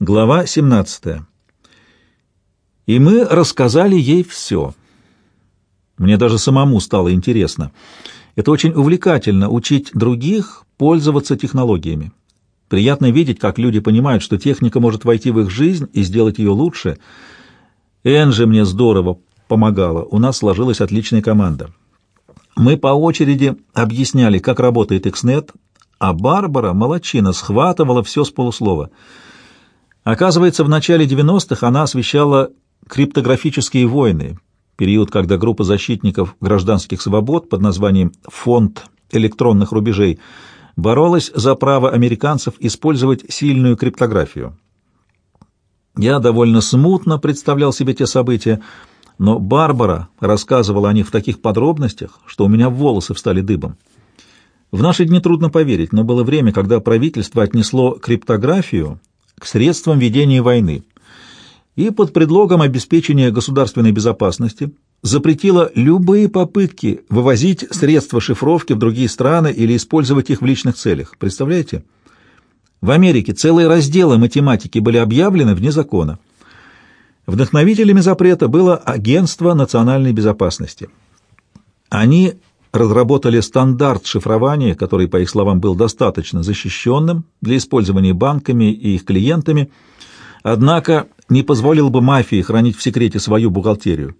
Глава 17. И мы рассказали ей все. Мне даже самому стало интересно. Это очень увлекательно — учить других пользоваться технологиями. Приятно видеть, как люди понимают, что техника может войти в их жизнь и сделать ее лучше. Энджи мне здорово помогала, у нас сложилась отличная команда. Мы по очереди объясняли, как работает XNet, а Барбара, молодчина, схватывала все с полуслова. Оказывается, в начале 90-х она освещала криптографические войны, период, когда группа защитников гражданских свобод под названием «Фонд электронных рубежей» боролась за право американцев использовать сильную криптографию. Я довольно смутно представлял себе те события, но Барбара рассказывала о них в таких подробностях, что у меня волосы встали дыбом. В наши дни трудно поверить, но было время, когда правительство отнесло криптографию к средствам ведения войны и под предлогом обеспечения государственной безопасности запретило любые попытки вывозить средства шифровки в другие страны или использовать их в личных целях. Представляете? В Америке целые разделы математики были объявлены вне закона. Вдохновителями запрета было Агентство национальной безопасности. Они разработали стандарт шифрования, который, по их словам, был достаточно защищенным для использования банками и их клиентами, однако не позволил бы мафии хранить в секрете свою бухгалтерию.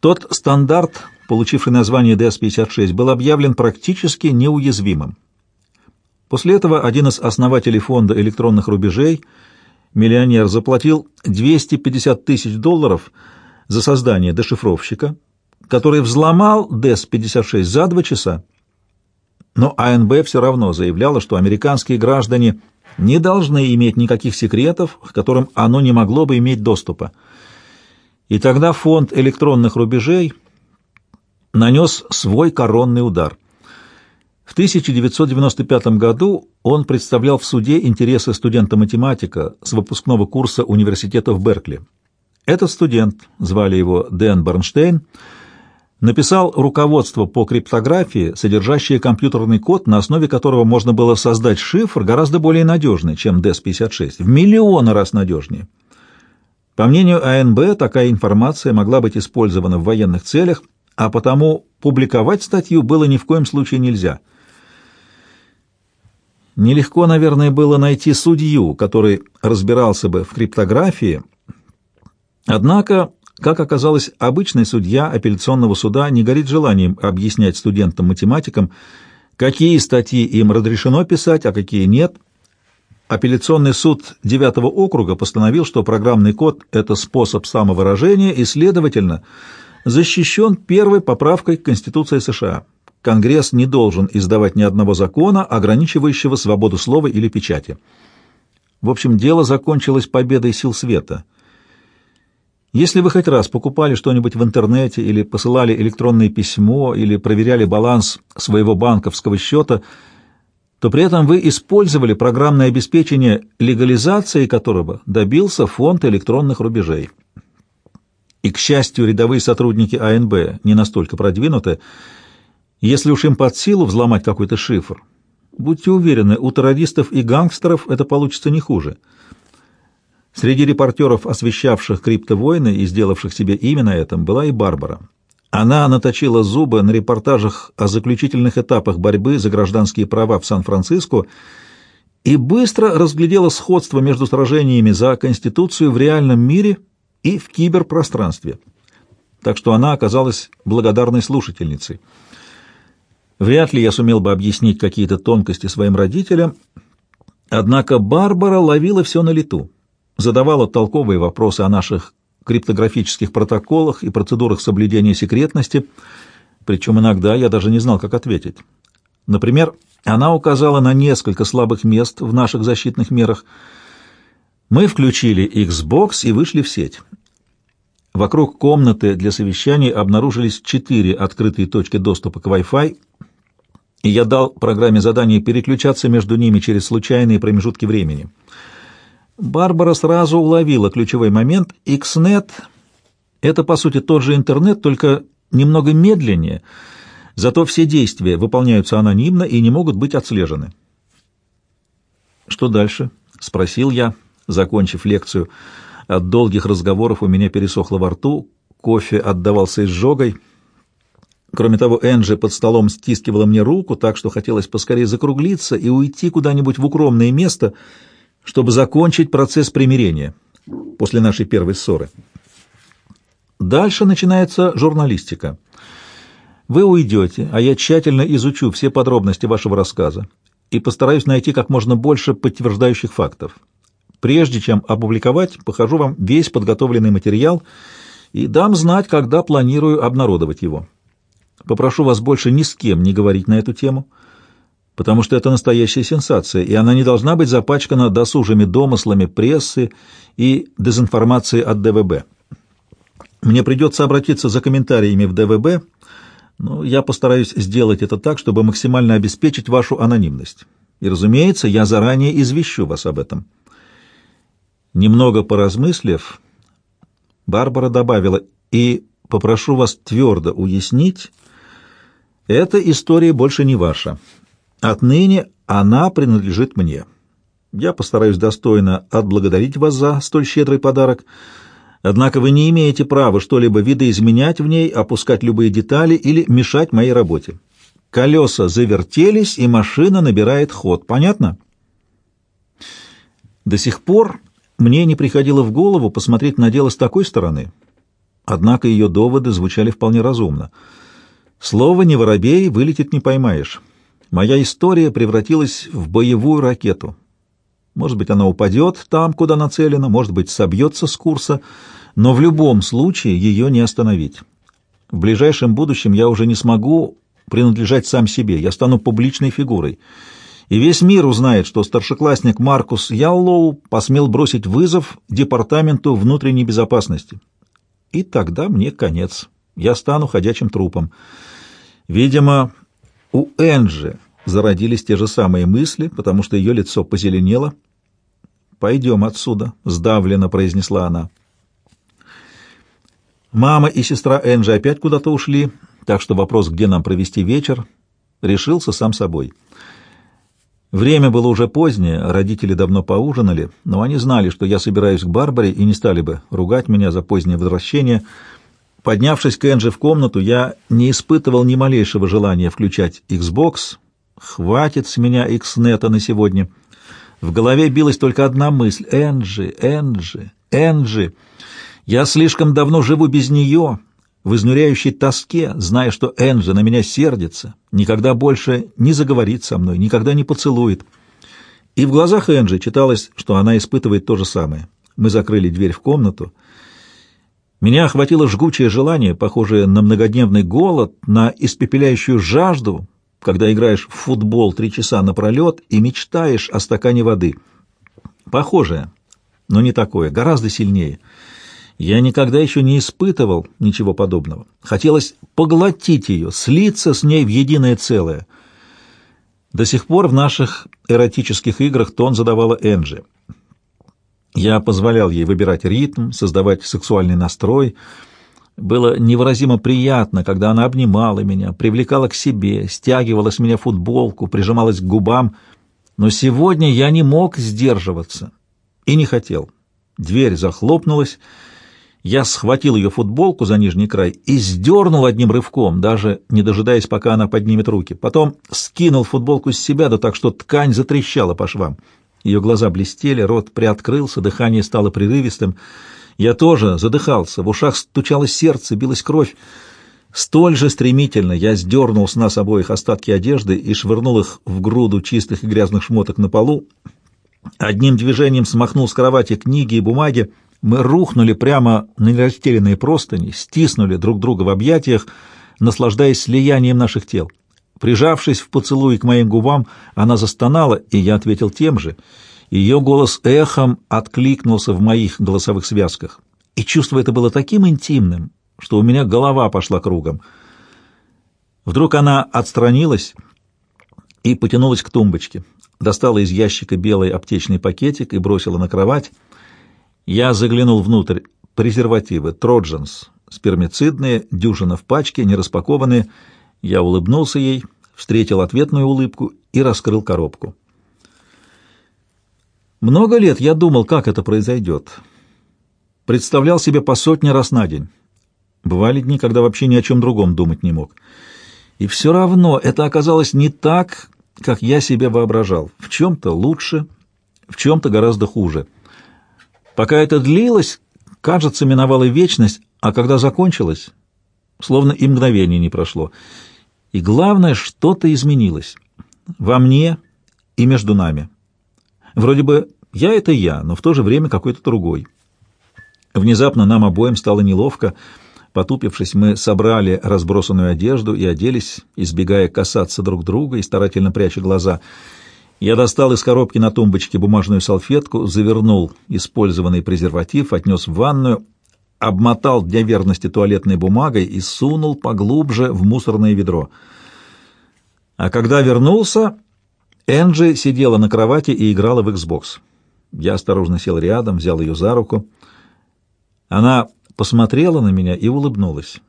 Тот стандарт, получивший название DS-56, был объявлен практически неуязвимым. После этого один из основателей фонда электронных рубежей, миллионер, заплатил 250 тысяч долларов за создание дешифровщика, который взломал ДЭС-56 за два часа. Но АНБ все равно заявляла, что американские граждане не должны иметь никаких секретов, к которым оно не могло бы иметь доступа. И тогда фонд электронных рубежей нанес свой коронный удар. В 1995 году он представлял в суде интересы студента-математика с выпускного курса университета в Беркли. Этот студент, звали его Дэн Барнштейн, написал руководство по криптографии, содержащее компьютерный код, на основе которого можно было создать шифр гораздо более надежный, чем DES-56, в миллионы раз надежнее. По мнению АНБ, такая информация могла быть использована в военных целях, а потому публиковать статью было ни в коем случае нельзя. Нелегко, наверное, было найти судью, который разбирался бы в криптографии, однако как оказалось, обычный судья апелляционного суда не горит желанием объяснять студентам-математикам, какие статьи им разрешено писать, а какие нет. Апелляционный суд девятого округа постановил, что программный код — это способ самовыражения и, следовательно, защищен первой поправкой Конституции США. Конгресс не должен издавать ни одного закона, ограничивающего свободу слова или печати. В общем, дело закончилось победой сил света — если вы хоть раз покупали что-нибудь в интернете или посылали электронное письмо или проверяли баланс своего банковского счета, то при этом вы использовали программное обеспечение, легализации которого добился фонд электронных рубежей. И, к счастью, рядовые сотрудники АНБ не настолько продвинуты, если уж им под силу взломать какой-то шифр. Будьте уверены, у террористов и гангстеров это получится не хуже – Среди репортеров, освещавших криптовойны и сделавших себе имя на этом, была и Барбара. Она наточила зубы на репортажах о заключительных этапах борьбы за гражданские права в Сан-Франциско и быстро разглядела сходство между сражениями за Конституцию в реальном мире и в киберпространстве. Так что она оказалась благодарной слушательницей. Вряд ли я сумел бы объяснить какие-то тонкости своим родителям, однако Барбара ловила все на лету задавала толковые вопросы о наших криптографических протоколах и процедурах соблюдения секретности, причем иногда я даже не знал, как ответить. Например, она указала на несколько слабых мест в наших защитных мерах. Мы включили Xbox и вышли в сеть. Вокруг комнаты для совещаний обнаружились четыре открытые точки доступа к Wi-Fi, и я дал программе задание переключаться между ними через случайные промежутки времени — Барбара сразу уловила ключевой момент. XNet — это, по сути, тот же интернет, только немного медленнее, зато все действия выполняются анонимно и не могут быть отслежены. «Что дальше?» — спросил я, Закончив лекцию, от долгих разговоров у меня пересохло во рту, кофе отдавался изжогой. Кроме того, Энджи под столом стискивала мне руку, так что хотелось поскорее закруглиться и уйти куда-нибудь в укромное место, чтобы закончить процесс примирения после нашей первой ссоры. Дальше начинается журналистика. Вы уйдете, а я тщательно изучу все подробности вашего рассказа и постараюсь найти как можно больше подтверждающих фактов. Прежде чем опубликовать, покажу вам весь подготовленный материал и дам знать, когда планирую обнародовать его. Попрошу вас больше ни с кем не говорить на эту тему, потому что это настоящая сенсация, и она не должна быть запачкана досужими домыслами прессы и дезинформацией от ДВБ. Мне придется обратиться за комментариями в ДВБ, но я постараюсь сделать это так, чтобы максимально обеспечить вашу анонимность. И, разумеется, я заранее извещу вас об этом. Немного поразмыслив, Барбара добавила, и попрошу вас твердо уяснить, эта история больше не ваша. Отныне она принадлежит мне. Я постараюсь достойно отблагодарить вас за столь щедрый подарок, Однако вы не имеете права что-либо видоизменять в ней, опускать любые детали или мешать моей работе. Колеса завертелись, и машина набирает ход. Понятно? До сих пор мне не приходило в голову посмотреть на дело с такой стороны. Однако ее доводы звучали вполне разумно. Слово «не воробей» вылетит не поймаешь. Моя история превратилась в боевую ракету. Может быть, она упадет там, куда нацелена, может быть, собьется с курса, но в любом случае ее не остановить. В ближайшем будущем я уже не смогу принадлежать сам себе, я стану публичной фигурой. И весь мир узнает, что старшеклассник Маркус Яллоу посмел бросить вызов Департаменту внутренней безопасности. И тогда мне конец. Я стану ходячим трупом. Видимо, у Энджи зародились те же самые мысли, потому что ее лицо позеленело, «Пойдем отсюда», — сдавленно произнесла она. Мама и сестра Энджи опять куда-то ушли, так что вопрос, где нам провести вечер, решился сам собой. Время было уже позднее, родители давно поужинали, но они знали, что я собираюсь к Барбаре и не стали бы ругать меня за позднее возвращение. Поднявшись к Энджи в комнату, я не испытывал ни малейшего желания включать Xbox. Хватит с меня Xneta на сегодня. В голове билась только одна мысль — Энджи, Энджи, Энджи. Я слишком давно живу без нее, в изнуряющей тоске, зная, что Энджи на меня сердится, никогда больше не заговорит со мной, никогда не поцелует. И в глазах Энджи читалось, что она испытывает то же самое. Мы закрыли дверь в комнату. Меня охватило жгучее желание, похожее на многодневный голод, на испепеляющую жажду, когда играешь в футбол три часа напролет и мечтаешь о стакане воды. Похожее, но не такое, гораздо сильнее. Я никогда еще не испытывал ничего подобного. Хотелось поглотить ее, слиться с ней в единое целое. До сих пор в наших эротических играх тон задавала Энджи. Я позволял ей выбирать ритм, создавать сексуальный настрой — было невыразимо приятно, когда она обнимала меня, привлекала к себе, стягивала с меня футболку, прижималась к губам. Но сегодня я не мог сдерживаться и не хотел. Дверь захлопнулась, я схватил ее футболку за нижний край и сдернул одним рывком, даже не дожидаясь, пока она поднимет руки. Потом скинул футболку с себя, да так, что ткань затрещала по швам. Ее глаза блестели, рот приоткрылся, дыхание стало прерывистым — я тоже задыхался, в ушах стучало сердце, билась кровь. Столь же стремительно я сдернул с нас обоих остатки одежды и швырнул их в груду чистых и грязных шмоток на полу. Одним движением смахнул с кровати книги и бумаги. Мы рухнули прямо на нерастеленные простыни, стиснули друг друга в объятиях, наслаждаясь слиянием наших тел. Прижавшись в поцелуй к моим губам, она застонала, и я ответил тем же — ее голос эхом откликнулся в моих голосовых связках, и чувство это было таким интимным, что у меня голова пошла кругом. Вдруг она отстранилась и потянулась к тумбочке, достала из ящика белый аптечный пакетик и бросила на кровать. Я заглянул внутрь. Презервативы, тродженс, спермицидные, дюжина в пачке, не распакованные. Я улыбнулся ей, встретил ответную улыбку и раскрыл коробку. Много лет я думал, как это произойдет. Представлял себе по сотне раз на день. Бывали дни, когда вообще ни о чем другом думать не мог. И все равно это оказалось не так, как я себе воображал. В чем-то лучше, в чем-то гораздо хуже. Пока это длилось, кажется, миновала вечность, а когда закончилось, словно и мгновение не прошло. И главное, что-то изменилось. Во мне и между нами. Вроде бы я — это я, но в то же время какой-то другой. Внезапно нам обоим стало неловко. Потупившись, мы собрали разбросанную одежду и оделись, избегая касаться друг друга и старательно пряча глаза. Я достал из коробки на тумбочке бумажную салфетку, завернул использованный презерватив, отнес в ванную, обмотал для верности туалетной бумагой и сунул поглубже в мусорное ведро. А когда вернулся, Энджи сидела на кровати и играла в Xbox. Я осторожно сел рядом, взял ее за руку. Она посмотрела на меня и улыбнулась.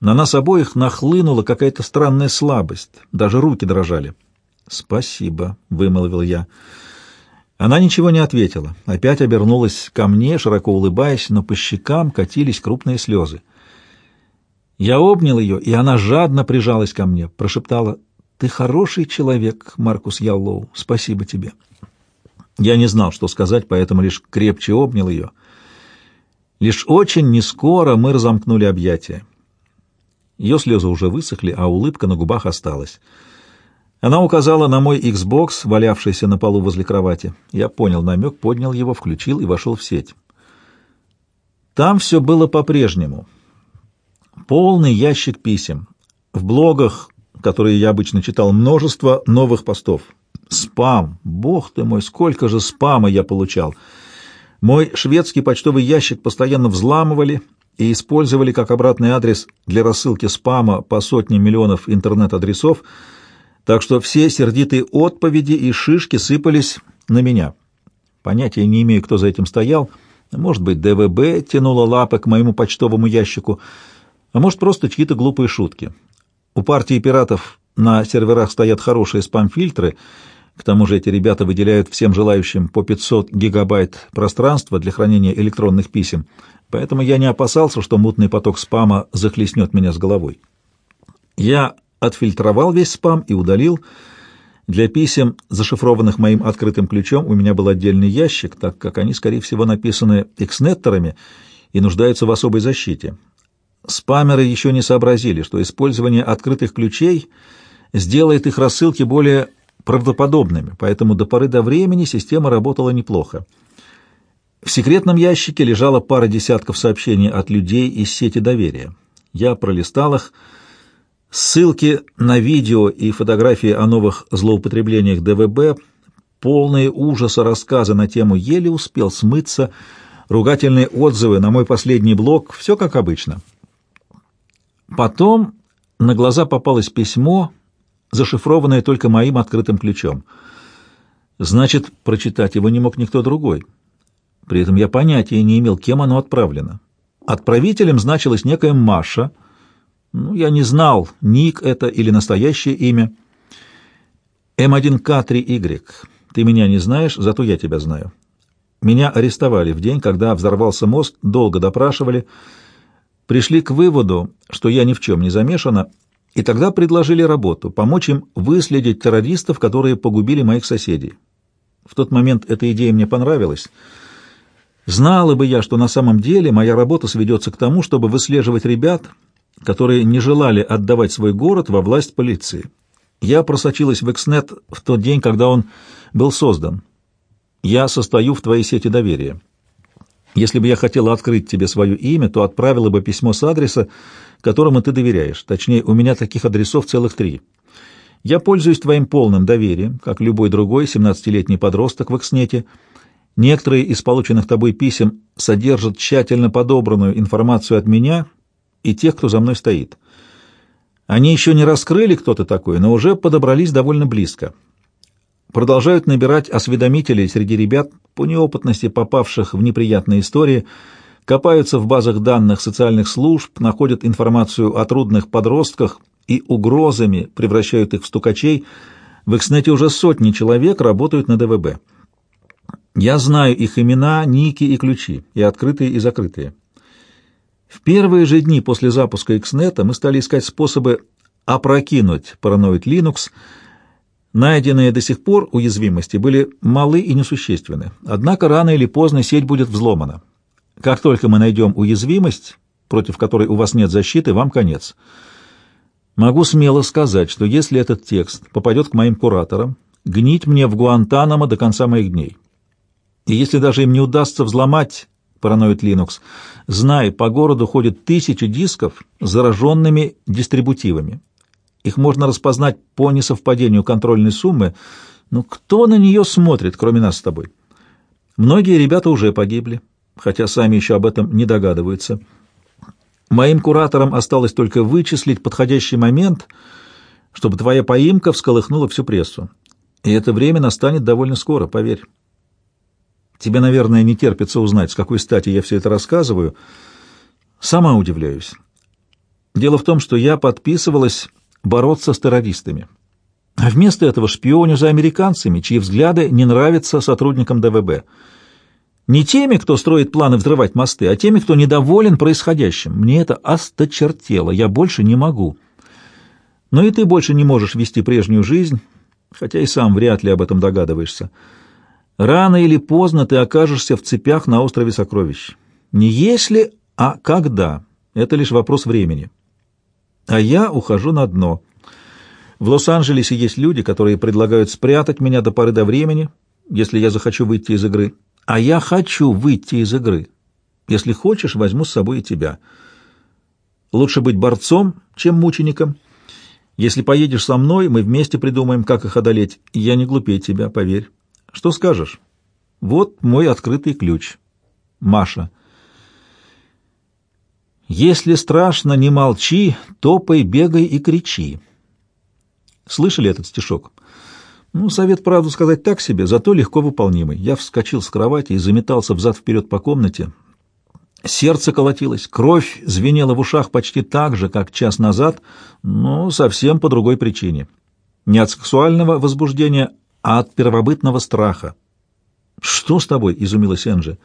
На нас обоих нахлынула какая-то странная слабость, даже руки дрожали. «Спасибо», — вымолвил я. Она ничего не ответила, опять обернулась ко мне, широко улыбаясь, но по щекам катились крупные слезы. Я обнял ее, и она жадно прижалась ко мне, прошептала «Ты хороший человек, Маркус Яллоу, спасибо тебе». Я не знал, что сказать, поэтому лишь крепче обнял ее — Лишь очень нескоро мы разомкнули объятия. Ее слезы уже высохли, а улыбка на губах осталась. Она указала на мой Xbox, валявшийся на полу возле кровати. Я понял намек, поднял его, включил и вошел в сеть. Там все было по-прежнему. Полный ящик писем. В блогах, которые я обычно читал, множество новых постов. Спам! Бог ты мой, сколько же спама я получал! — мой шведский почтовый ящик постоянно взламывали и использовали как обратный адрес для рассылки спама по сотням миллионов интернет-адресов, так что все сердитые отповеди и шишки сыпались на меня. Понятия не имею, кто за этим стоял. Может быть, ДВБ тянула лапы к моему почтовому ящику, а может, просто чьи-то глупые шутки. У партии пиратов на серверах стоят хорошие спам-фильтры — к тому же эти ребята выделяют всем желающим по 500 гигабайт пространства для хранения электронных писем, поэтому я не опасался, что мутный поток спама захлестнет меня с головой. Я отфильтровал весь спам и удалил. Для писем, зашифрованных моим открытым ключом, у меня был отдельный ящик, так как они, скорее всего, написаны экснеттерами и нуждаются в особой защите. Спамеры еще не сообразили, что использование открытых ключей сделает их рассылки более правдоподобными, поэтому до поры до времени система работала неплохо. В секретном ящике лежала пара десятков сообщений от людей из сети доверия. Я пролистал их. Ссылки на видео и фотографии о новых злоупотреблениях ДВБ, полные ужаса рассказы на тему еле успел смыться, ругательные отзывы на мой последний блог, все как обычно. Потом на глаза попалось письмо — зашифрованное только моим открытым ключом. Значит, прочитать его не мог никто другой. При этом я понятия не имел, кем оно отправлено. Отправителем значилась некая Маша. Ну, я не знал, ник это или настоящее имя. М1К3Y. Ты меня не знаешь, зато я тебя знаю. Меня арестовали в день, когда взорвался мост, долго допрашивали, пришли к выводу, что я ни в чем не замешана, и тогда предложили работу — помочь им выследить террористов, которые погубили моих соседей. В тот момент эта идея мне понравилась. Знала бы я, что на самом деле моя работа сведется к тому, чтобы выслеживать ребят, которые не желали отдавать свой город во власть полиции. Я просочилась в Экснет в тот день, когда он был создан. Я состою в твоей сети доверия. Если бы я хотела открыть тебе свое имя, то отправила бы письмо с адреса, которому ты доверяешь. Точнее, у меня таких адресов целых три. Я пользуюсь твоим полным доверием, как любой другой 17-летний подросток в Экснете. Некоторые из полученных тобой писем содержат тщательно подобранную информацию от меня и тех, кто за мной стоит. Они еще не раскрыли, кто ты такой, но уже подобрались довольно близко. Продолжают набирать осведомителей среди ребят, по неопытности попавших в неприятные истории, копаются в базах данных социальных служб, находят информацию о трудных подростках и угрозами превращают их в стукачей. В Экснете уже сотни человек работают на ДВБ. Я знаю их имена, ники и ключи, и открытые, и закрытые. В первые же дни после запуска XNet мы стали искать способы опрокинуть параноид Linux. Найденные до сих пор уязвимости были малы и несущественны. Однако рано или поздно сеть будет взломана. Как только мы найдем уязвимость, против которой у вас нет защиты, вам конец. Могу смело сказать, что если этот текст попадет к моим кураторам, гнить мне в Гуантанамо до конца моих дней. И если даже им не удастся взломать параноид Linux, знай, по городу ходят тысячи дисков с зараженными дистрибутивами. Их можно распознать по несовпадению контрольной суммы, но кто на нее смотрит, кроме нас с тобой? Многие ребята уже погибли, хотя сами еще об этом не догадываются. Моим кураторам осталось только вычислить подходящий момент, чтобы твоя поимка всколыхнула всю прессу. И это время настанет довольно скоро, поверь. Тебе, наверное, не терпится узнать, с какой стати я все это рассказываю. Сама удивляюсь. Дело в том, что я подписывалась бороться с террористами. А вместо этого шпионю за американцами, чьи взгляды не нравятся сотрудникам ДВБ. Не теми, кто строит планы взрывать мосты, а теми, кто недоволен происходящим. Мне это осточертело, я больше не могу. Но и ты больше не можешь вести прежнюю жизнь, хотя и сам вряд ли об этом догадываешься. Рано или поздно ты окажешься в цепях на острове Сокровищ. Не если, а когда. Это лишь вопрос времени. А я ухожу на дно. В Лос-Анджелесе есть люди, которые предлагают спрятать меня до поры до времени, если я захочу выйти из игры. А я хочу выйти из игры. Если хочешь, возьму с собой и тебя. Лучше быть борцом, чем мучеником. Если поедешь со мной, мы вместе придумаем, как их одолеть. Я не глупее тебя, поверь. Что скажешь? Вот мой открытый ключ. Маша. Если страшно, не молчи, топай, бегай и кричи. Слышали этот стишок? Ну, совет, правду сказать, так себе, зато легко выполнимый. Я вскочил с кровати и заметался взад-вперед по комнате. Сердце колотилось, кровь звенела в ушах почти так же, как час назад, но совсем по другой причине. Не от сексуального возбуждения, а от первобытного страха. «Что с тобой?» — изумилась Энджи.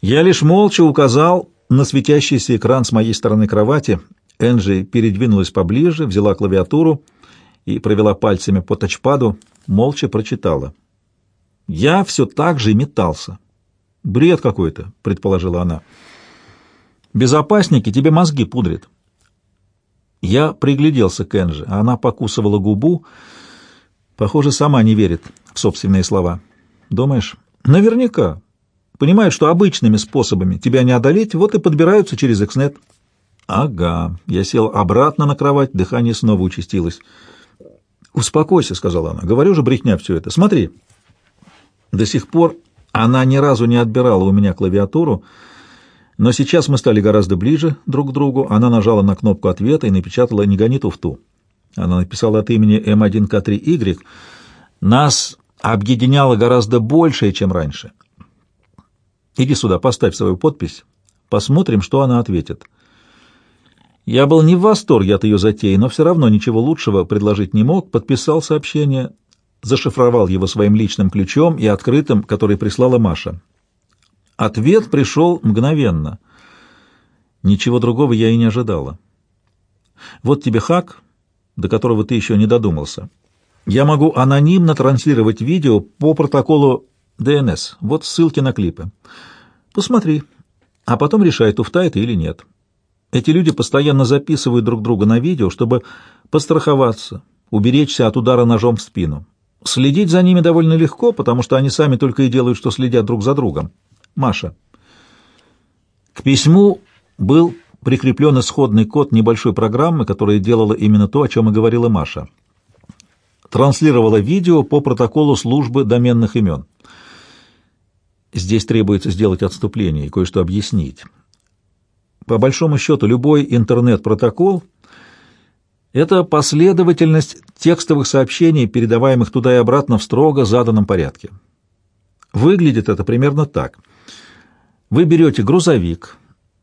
Я лишь молча указал на светящийся экран с моей стороны кровати. Энджи передвинулась поближе, взяла клавиатуру — и провела пальцами по тачпаду, молча прочитала. «Я все так же метался». «Бред какой-то», — предположила она. «Безопасники тебе мозги пудрят». Я пригляделся к а она покусывала губу. Похоже, сама не верит в собственные слова. «Думаешь?» «Наверняка. Понимают, что обычными способами тебя не одолеть, вот и подбираются через Экснет». «Ага». Я сел обратно на кровать, дыхание снова участилось. «Успокойся», — сказала она. «Говорю же, брехня все это. Смотри». До сих пор она ни разу не отбирала у меня клавиатуру, но сейчас мы стали гораздо ближе друг к другу. Она нажала на кнопку ответа и напечатала «Не гони туфту». Она написала от имени М1К3Y. Нас объединяло гораздо большее, чем раньше. Иди сюда, поставь свою подпись. Посмотрим, что она ответит. Я был не в восторге от ее затеи, но все равно ничего лучшего предложить не мог, подписал сообщение, зашифровал его своим личным ключом и открытым, который прислала Маша. Ответ пришел мгновенно. Ничего другого я и не ожидала. Вот тебе хак, до которого ты еще не додумался. Я могу анонимно транслировать видео по протоколу ДНС. Вот ссылки на клипы. Посмотри, а потом решай, туфта это или нет. Эти люди постоянно записывают друг друга на видео, чтобы постраховаться, уберечься от удара ножом в спину. Следить за ними довольно легко, потому что они сами только и делают, что следят друг за другом. Маша. К письму был прикреплен исходный код небольшой программы, которая делала именно то, о чем и говорила Маша. Транслировала видео по протоколу службы доменных имен. Здесь требуется сделать отступление и кое-что объяснить. По большому счету, любой интернет-протокол — это последовательность текстовых сообщений, передаваемых туда и обратно в строго заданном порядке. Выглядит это примерно так. Вы берете грузовик,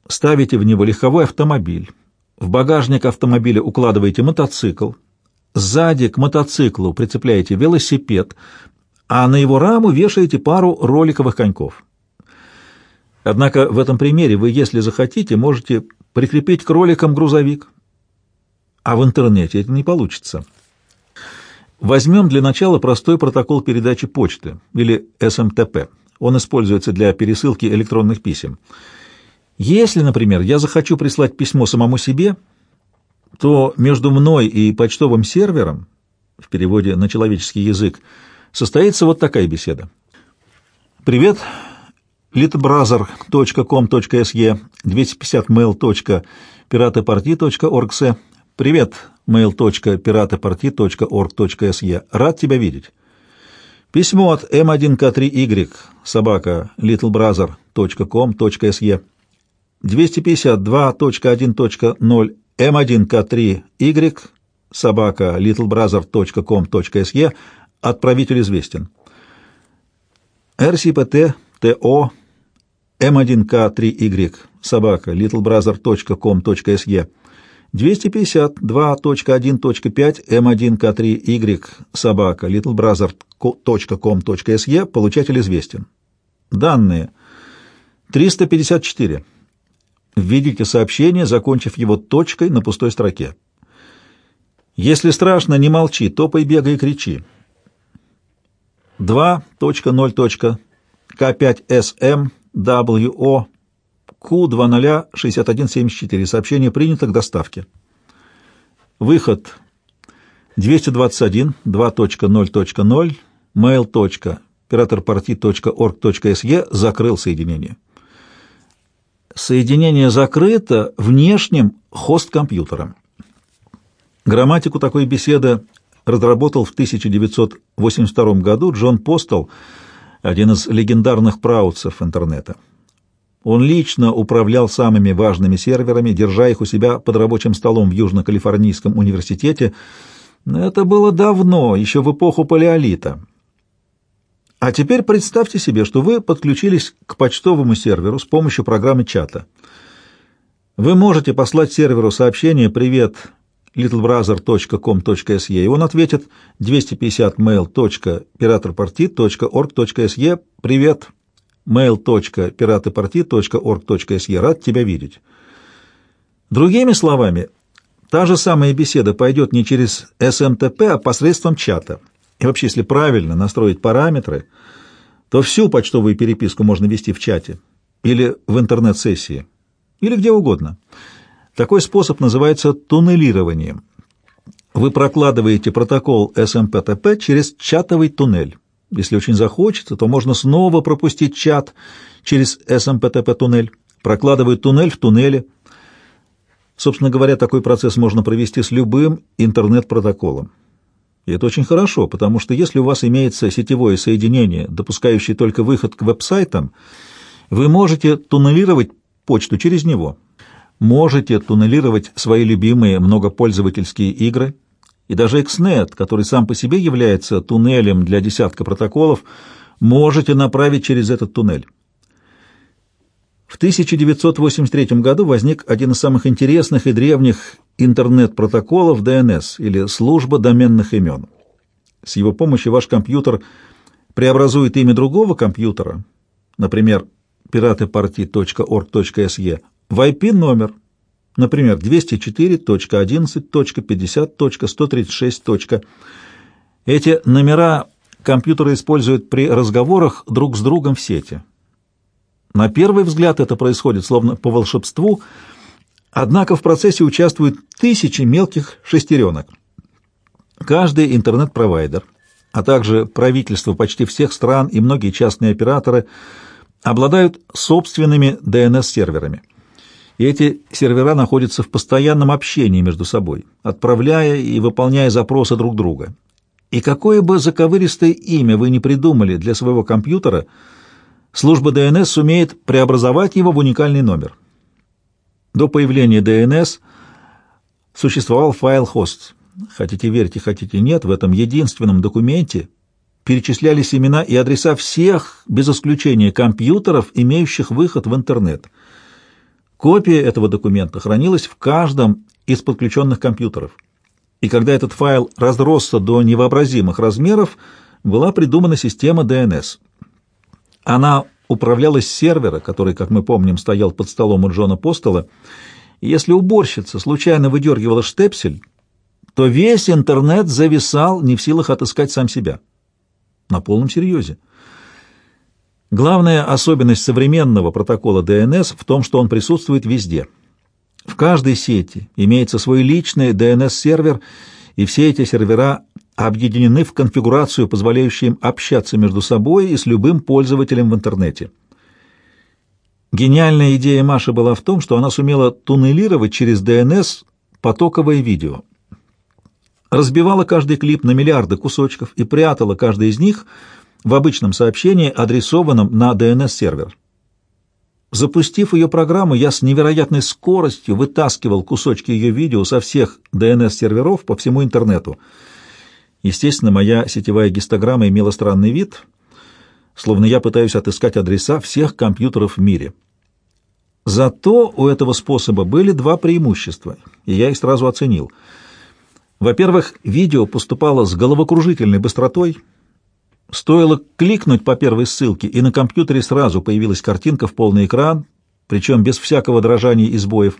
ставите в него легковой автомобиль, в багажник автомобиля укладываете мотоцикл, сзади к мотоциклу прицепляете велосипед, а на его раму вешаете пару роликовых коньков. Однако в этом примере вы, если захотите, можете прикрепить к роликам грузовик, а в интернете это не получится. Возьмем для начала простой протокол передачи почты, или СМТП. Он используется для пересылки электронных писем. Если, например, я захочу прислать письмо самому себе, то между мной и почтовым сервером, в переводе на человеческий язык, состоится вот такая беседа. «Привет, litbrother.com.se, 250mail.pirateparty.org.se, привет, mail.pirateparty.org.se, рад тебя видеть». Письмо от m1k3y, собака, littlebrother.com.se, 252.1.0 M1K3Y собака littlebrother.com.se отправитель известен. RCPT ТО M1K3Y собака littlebrother.com.se 252.1.5 M1K3Y собака littlebrother.com.se получатель известен. Данные 354 Введите сообщение, закончив его точкой на пустой строке. Если страшно, не молчи, топай, бегай и кричи. 2.0. К5СМ Q206174. Сообщение принято к доставке. Выход 221 2.0.0 mail.piratorparty.org.se закрыл соединение. Соединение закрыто внешним хост-компьютером. Грамматику такой беседы разработал в 1982 году Джон Постол, один из легендарных праутцев интернета. Он лично управлял самыми важными серверами, держа их у себя под рабочим столом в Южно-Калифорнийском университете. Это было давно, еще в эпоху палеолита. А теперь представьте себе, что вы подключились к почтовому серверу с помощью программы чата. Вы можете послать серверу сообщение «Привет, littlebrother.com.se», он ответит 250mail.piratorparty.org.se «Привет, mail.piratorparty.org.se, рад тебя видеть». Другими словами, та же самая беседа пойдет не через SMTP, а посредством чата – и вообще, если правильно настроить параметры, то всю почтовую переписку можно вести в чате или в интернет-сессии, или где угодно. Такой способ называется туннелированием. Вы прокладываете протокол SMPTP через чатовый туннель. Если очень захочется, то можно снова пропустить чат через SMPTP туннель, прокладывая туннель в туннеле. Собственно говоря, такой процесс можно провести с любым интернет-протоколом. И это очень хорошо, потому что если у вас имеется сетевое соединение, допускающее только выход к веб-сайтам, вы можете туннелировать почту через него. Можете туннелировать свои любимые многопользовательские игры, и даже XNet, который сам по себе является туннелем для десятка протоколов, можете направить через этот туннель. В 1983 году возник один из самых интересных и древних интернет-протоколов DNS или служба доменных имен. С его помощью ваш компьютер преобразует имя другого компьютера, например, pirateparty.org.se, в IP-номер, например, 204.11.50.136. Эти номера компьютеры используют при разговорах друг с другом в сети. На первый взгляд это происходит словно по волшебству – Однако в процессе участвуют тысячи мелких шестеренок. Каждый интернет-провайдер, а также правительства почти всех стран и многие частные операторы обладают собственными DNS-серверами. Эти сервера находятся в постоянном общении между собой, отправляя и выполняя запросы друг друга. И какое бы заковыристое имя вы ни придумали для своего компьютера, служба DNS сумеет преобразовать его в уникальный номер – до появления DNS существовал файл хост. Хотите верьте, хотите нет, в этом единственном документе перечислялись имена и адреса всех, без исключения, компьютеров, имеющих выход в интернет. Копия этого документа хранилась в каждом из подключенных компьютеров. И когда этот файл разросся до невообразимых размеров, была придумана система DNS. Она управлялась сервера, который, как мы помним, стоял под столом у Джона Постола, если уборщица случайно выдергивала штепсель, то весь интернет зависал, не в силах отыскать сам себя. На полном серьезе. Главная особенность современного протокола DNS в том, что он присутствует везде. В каждой сети имеется свой личный DNS-сервер, и все эти сервера объединены в конфигурацию, позволяющую им общаться между собой и с любым пользователем в интернете. Гениальная идея Маши была в том, что она сумела туннелировать через DNS потоковое видео. Разбивала каждый клип на миллиарды кусочков и прятала каждый из них в обычном сообщении, адресованном на DNS-сервер. Запустив ее программу, я с невероятной скоростью вытаскивал кусочки ее видео со всех DNS-серверов по всему интернету. Естественно, моя сетевая гистограмма имела странный вид, словно я пытаюсь отыскать адреса всех компьютеров в мире. Зато у этого способа были два преимущества, и я их сразу оценил. Во-первых, видео поступало с головокружительной быстротой, Стоило кликнуть по первой ссылке, и на компьютере сразу появилась картинка в полный экран, причем без всякого дрожания и сбоев.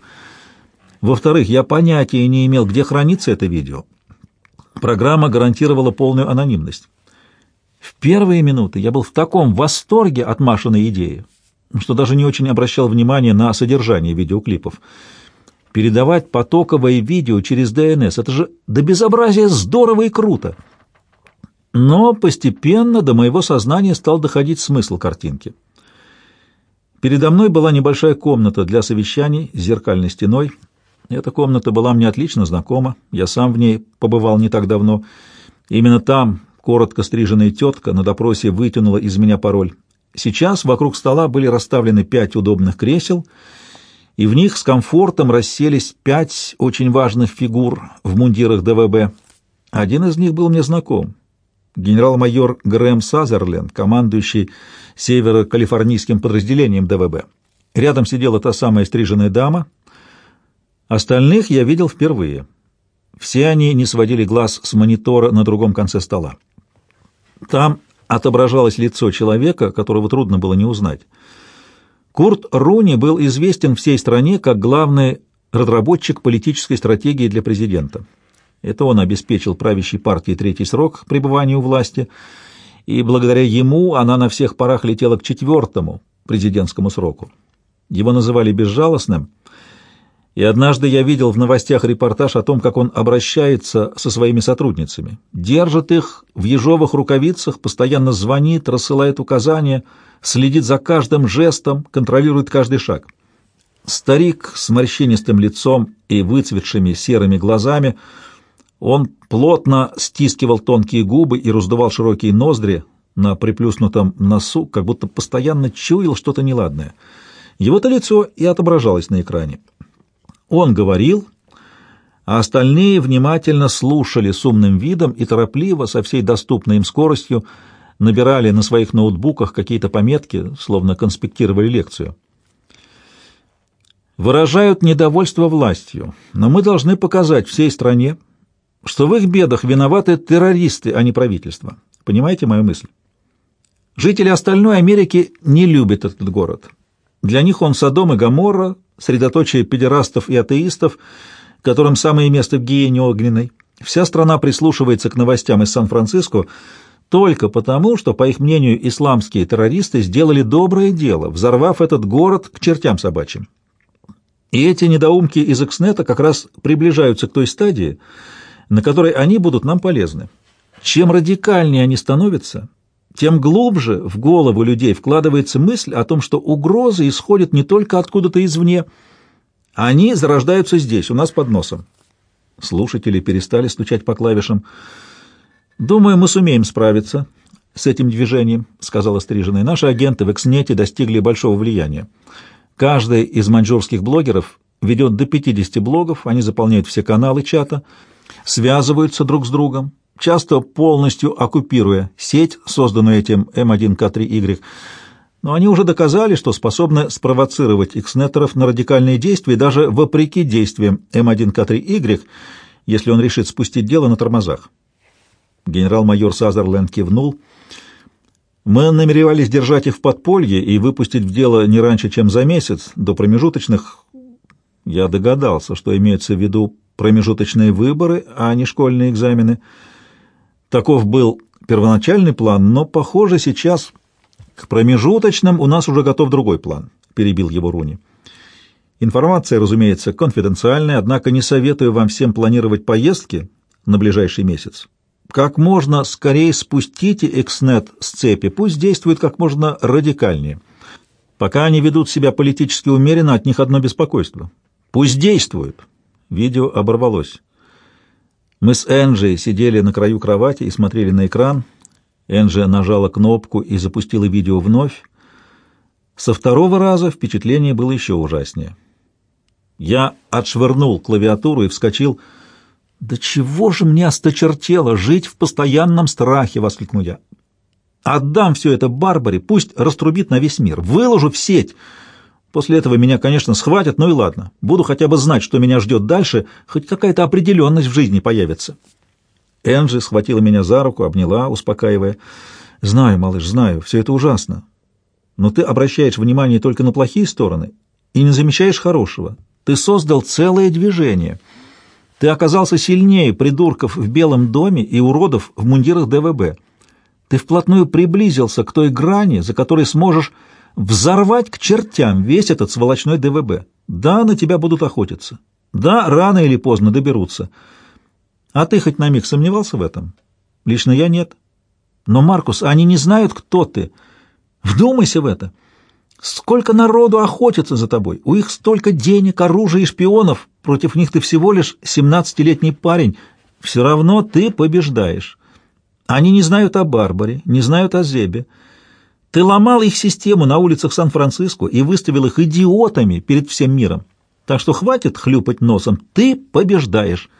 Во-вторых, я понятия не имел, где хранится это видео. Программа гарантировала полную анонимность. В первые минуты я был в таком восторге от Машиной идеи, что даже не очень обращал внимания на содержание видеоклипов. Передавать потоковое видео через ДНС — это же до безобразия здорово и круто! Но постепенно до моего сознания стал доходить смысл картинки. Передо мной была небольшая комната для совещаний с зеркальной стеной. Эта комната была мне отлично знакома, я сам в ней побывал не так давно. Именно там коротко стриженная тетка на допросе вытянула из меня пароль. Сейчас вокруг стола были расставлены пять удобных кресел, и в них с комфортом расселись пять очень важных фигур в мундирах ДВБ. Один из них был мне знаком генерал-майор Грэм Сазерленд, командующий северо-калифорнийским подразделением ДВБ. Рядом сидела та самая стриженная дама. Остальных я видел впервые. Все они не сводили глаз с монитора на другом конце стола. Там отображалось лицо человека, которого трудно было не узнать. Курт Руни был известен всей стране как главный разработчик политической стратегии для президента. Это он обеспечил правящей партии третий срок пребывания у власти, и благодаря ему она на всех парах летела к четвертому президентскому сроку. Его называли безжалостным, и однажды я видел в новостях репортаж о том, как он обращается со своими сотрудницами. Держит их в ежовых рукавицах, постоянно звонит, рассылает указания, следит за каждым жестом, контролирует каждый шаг. Старик с морщинистым лицом и выцветшими серыми глазами — он плотно стискивал тонкие губы и раздувал широкие ноздри на приплюснутом носу, как будто постоянно чуял что-то неладное. Его-то лицо и отображалось на экране. Он говорил, а остальные внимательно слушали с умным видом и торопливо, со всей доступной им скоростью, набирали на своих ноутбуках какие-то пометки, словно конспектировали лекцию. Выражают недовольство властью, но мы должны показать всей стране, что в их бедах виноваты террористы, а не правительство. Понимаете мою мысль? Жители остальной Америки не любят этот город. Для них он Содом и Гоморра, средоточие педерастов и атеистов, которым самое место в гиене огненной. Вся страна прислушивается к новостям из Сан-Франциско только потому, что, по их мнению, исламские террористы сделали доброе дело, взорвав этот город к чертям собачьим. И эти недоумки из Экснета как раз приближаются к той стадии, на которой они будут нам полезны. Чем радикальнее они становятся, тем глубже в голову людей вкладывается мысль о том, что угрозы исходят не только откуда-то извне, они зарождаются здесь, у нас под носом. Слушатели перестали стучать по клавишам. «Думаю, мы сумеем справиться с этим движением», — сказала стриженная. «Наши агенты в Экснете достигли большого влияния. Каждый из маньчжурских блогеров ведет до 50 блогов, они заполняют все каналы чата — связываются друг с другом, часто полностью оккупируя сеть, созданную этим М1К3Y, но они уже доказали, что способны спровоцировать икснеттеров на радикальные действия даже вопреки действиям М1К3Y, если он решит спустить дело на тормозах. Генерал-майор Сазерленд кивнул. Мы намеревались держать их в подполье и выпустить в дело не раньше, чем за месяц, до промежуточных... Я догадался, что имеется в виду промежуточные выборы, а не школьные экзамены. Таков был первоначальный план, но, похоже, сейчас к промежуточным у нас уже готов другой план, — перебил его Руни. Информация, разумеется, конфиденциальная, однако не советую вам всем планировать поездки на ближайший месяц. Как можно скорее спустите Экснет с цепи, пусть действует как можно радикальнее. Пока они ведут себя политически умеренно, от них одно беспокойство. Пусть действуют. Видео оборвалось. Мы с Энджи сидели на краю кровати и смотрели на экран. Энджи нажала кнопку и запустила видео вновь. Со второго раза впечатление было еще ужаснее. Я отшвырнул клавиатуру и вскочил. «Да чего же мне осточертело жить в постоянном страхе!» — воскликнул я. «Отдам все это Барбаре, пусть раструбит на весь мир, выложу в сеть!» После этого меня, конечно, схватят, ну и ладно. Буду хотя бы знать, что меня ждет дальше, хоть какая-то определенность в жизни появится. Энджи схватила меня за руку, обняла, успокаивая. «Знаю, малыш, знаю, все это ужасно. Но ты обращаешь внимание только на плохие стороны и не замечаешь хорошего. Ты создал целое движение. Ты оказался сильнее придурков в Белом доме и уродов в мундирах ДВБ. Ты вплотную приблизился к той грани, за которой сможешь взорвать к чертям весь этот сволочной ДВБ. Да, на тебя будут охотиться. Да, рано или поздно доберутся. А ты хоть на миг сомневался в этом? Лично я нет. Но, Маркус, они не знают, кто ты. Вдумайся в это. Сколько народу охотится за тобой. У их столько денег, оружия и шпионов. Против них ты всего лишь семнадцатилетний парень. Все равно ты побеждаешь. Они не знают о Барбаре, не знают о Зебе. Ты ломал их систему на улицах Сан-Франциско и выставил их идиотами перед всем миром. Так что хватит хлюпать носом, ты побеждаешь.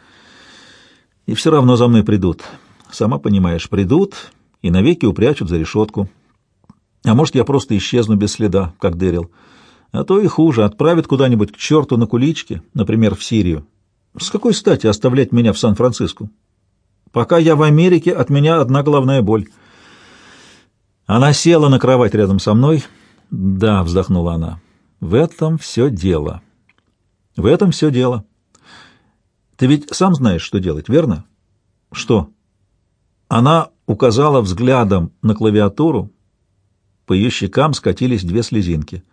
И все равно за мной придут. Сама понимаешь, придут и навеки упрячут за решетку. А может, я просто исчезну без следа, как Дэрил. А то и хуже, отправят куда-нибудь к черту на куличке, например, в Сирию. С какой стати оставлять меня в Сан-Франциско? Пока я в Америке, от меня одна головная боль. Она села на кровать рядом со мной. «Да», — вздохнула она, — «в этом все дело». «В этом все дело». «Ты ведь сам знаешь, что делать, верно?» «Что?» Она указала взглядом на клавиатуру. По ее щекам скатились две слезинки.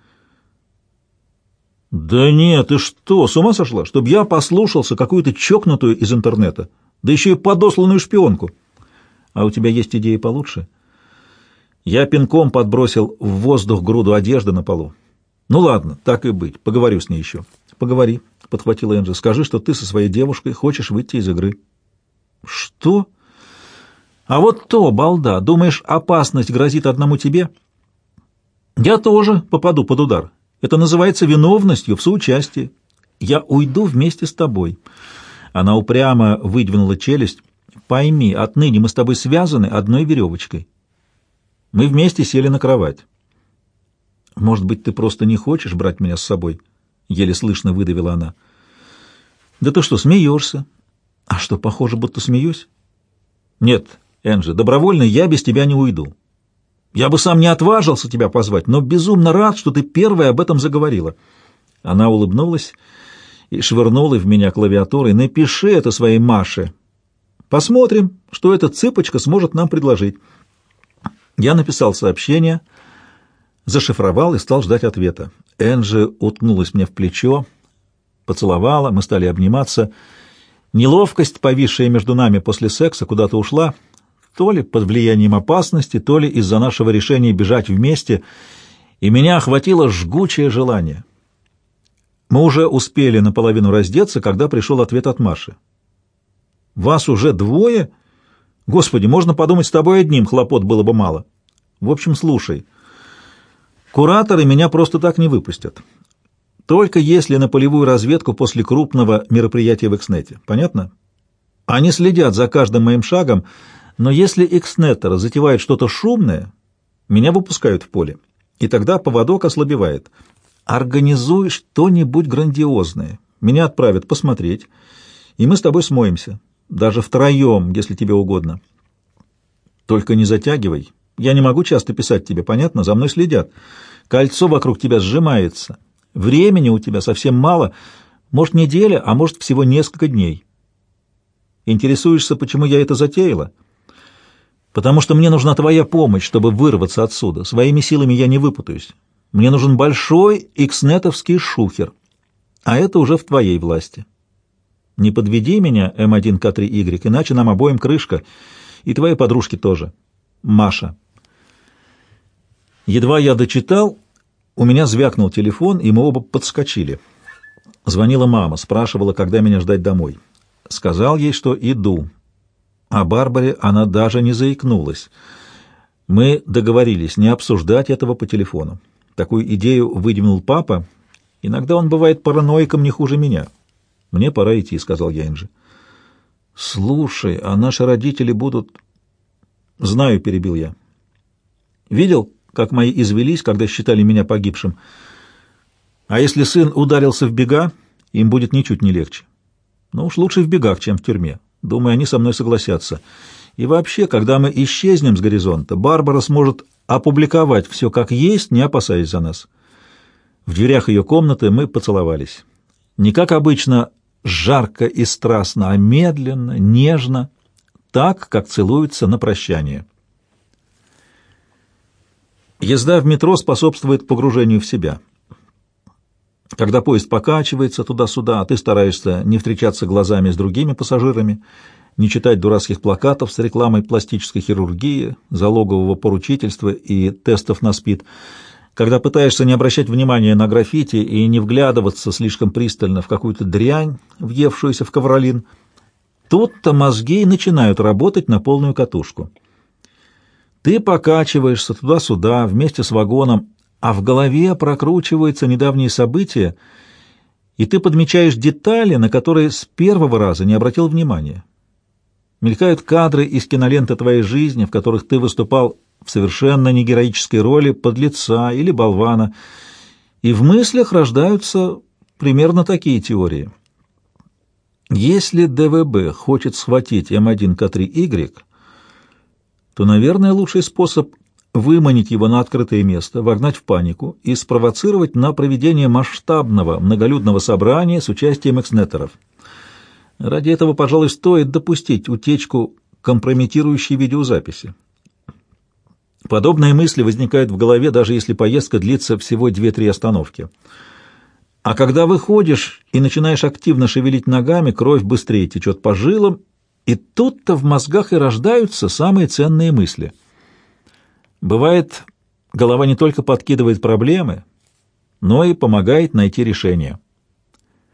«Да нет, ты что, с ума сошла? Чтоб я послушался какую-то чокнутую из интернета, да еще и подосланную шпионку. А у тебя есть идеи получше?» Я пинком подбросил в воздух груду одежды на полу. «Ну ладно, так и быть, поговорю с ней еще». «Поговори», — подхватила Энджи. «Скажи, что ты со своей девушкой хочешь выйти из игры». «Что?» «А вот то, балда, думаешь, опасность грозит одному тебе?» «Я тоже попаду под удар. Это называется виновностью в соучастии. Я уйду вместе с тобой». Она упрямо выдвинула челюсть. «Пойми, отныне мы с тобой связаны одной веревочкой». Мы вместе сели на кровать. «Может быть, ты просто не хочешь брать меня с собой?» — еле слышно выдавила она. «Да ты что, смеешься?» «А что, похоже, будто смеюсь?» «Нет, Энджи, добровольно я без тебя не уйду. Я бы сам не отважился тебя позвать, но безумно рад, что ты первая об этом заговорила». Она улыбнулась и швырнула в меня клавиатурой. «Напиши это своей Маше. Посмотрим, что эта цыпочка сможет нам предложить». Я написал сообщение, зашифровал и стал ждать ответа. Энджи уткнулась мне в плечо, поцеловала, мы стали обниматься. Неловкость, повисшая между нами после секса, куда-то ушла, то ли под влиянием опасности, то ли из-за нашего решения бежать вместе, и меня охватило жгучее желание. Мы уже успели наполовину раздеться, когда пришел ответ от Маши. «Вас уже двое?» Господи, можно подумать, с тобой одним хлопот было бы мало. В общем, слушай. Кураторы меня просто так не выпустят. Только если на полевую разведку после крупного мероприятия в Экснете. Понятно? Они следят за каждым моим шагом, но если Экснеттеры затевают что-то шумное, меня выпускают в поле. И тогда поводок ослабевает. Организуй что-нибудь грандиозное. Меня отправят посмотреть, и мы с тобой смоемся даже втроем, если тебе угодно. Только не затягивай. Я не могу часто писать тебе, понятно? За мной следят. Кольцо вокруг тебя сжимается. Времени у тебя совсем мало. Может, неделя, а может, всего несколько дней. Интересуешься, почему я это затеяла? Потому что мне нужна твоя помощь, чтобы вырваться отсюда. Своими силами я не выпутаюсь. Мне нужен большой икснетовский шухер. А это уже в твоей власти. Не подведи меня, М1К3Y, иначе нам обоим крышка. И твоей подружке тоже. Маша. Едва я дочитал, у меня звякнул телефон, и мы оба подскочили. Звонила мама, спрашивала, когда меня ждать домой. Сказал ей, что иду. О Барбаре она даже не заикнулась. Мы договорились не обсуждать этого по телефону. Такую идею выдвинул папа. Иногда он бывает параноиком не хуже меня. «Мне пора идти», — сказал я Инже. «Слушай, а наши родители будут...» «Знаю», — перебил я. «Видел, как мои извелись, когда считали меня погибшим? А если сын ударился в бега, им будет ничуть не легче. Но уж лучше в бегах, чем в тюрьме. Думаю, они со мной согласятся. И вообще, когда мы исчезнем с горизонта, Барбара сможет опубликовать все как есть, не опасаясь за нас. В дверях ее комнаты мы поцеловались. Не как обычно жарко и страстно, а медленно, нежно, так, как целуются на прощание. Езда в метро способствует погружению в себя. Когда поезд покачивается туда-сюда, а ты стараешься не встречаться глазами с другими пассажирами, не читать дурацких плакатов с рекламой пластической хирургии, залогового поручительства и тестов на СПИД, когда пытаешься не обращать внимания на граффити и не вглядываться слишком пристально в какую-то дрянь, въевшуюся в ковролин, тут-то мозги начинают работать на полную катушку. Ты покачиваешься туда-сюда вместе с вагоном, а в голове прокручиваются недавние события, и ты подмечаешь детали, на которые с первого раза не обратил внимания. Мелькают кадры из киноленты твоей жизни, в которых ты выступал в совершенно негероической роли подлеца или болвана, и в мыслях рождаются примерно такие теории. Если ДВБ хочет схватить М1К3Y, то, наверное, лучший способ выманить его на открытое место, вогнать в панику и спровоцировать на проведение масштабного многолюдного собрания с участием экснетеров. Ради этого, пожалуй, стоит допустить утечку компрометирующей видеозаписи. Подобные мысли возникают в голове, даже если поездка длится всего 2-3 остановки. А когда выходишь и начинаешь активно шевелить ногами, кровь быстрее течет по жилам, и тут-то в мозгах и рождаются самые ценные мысли – Бывает, голова не только подкидывает проблемы, но и помогает найти решение.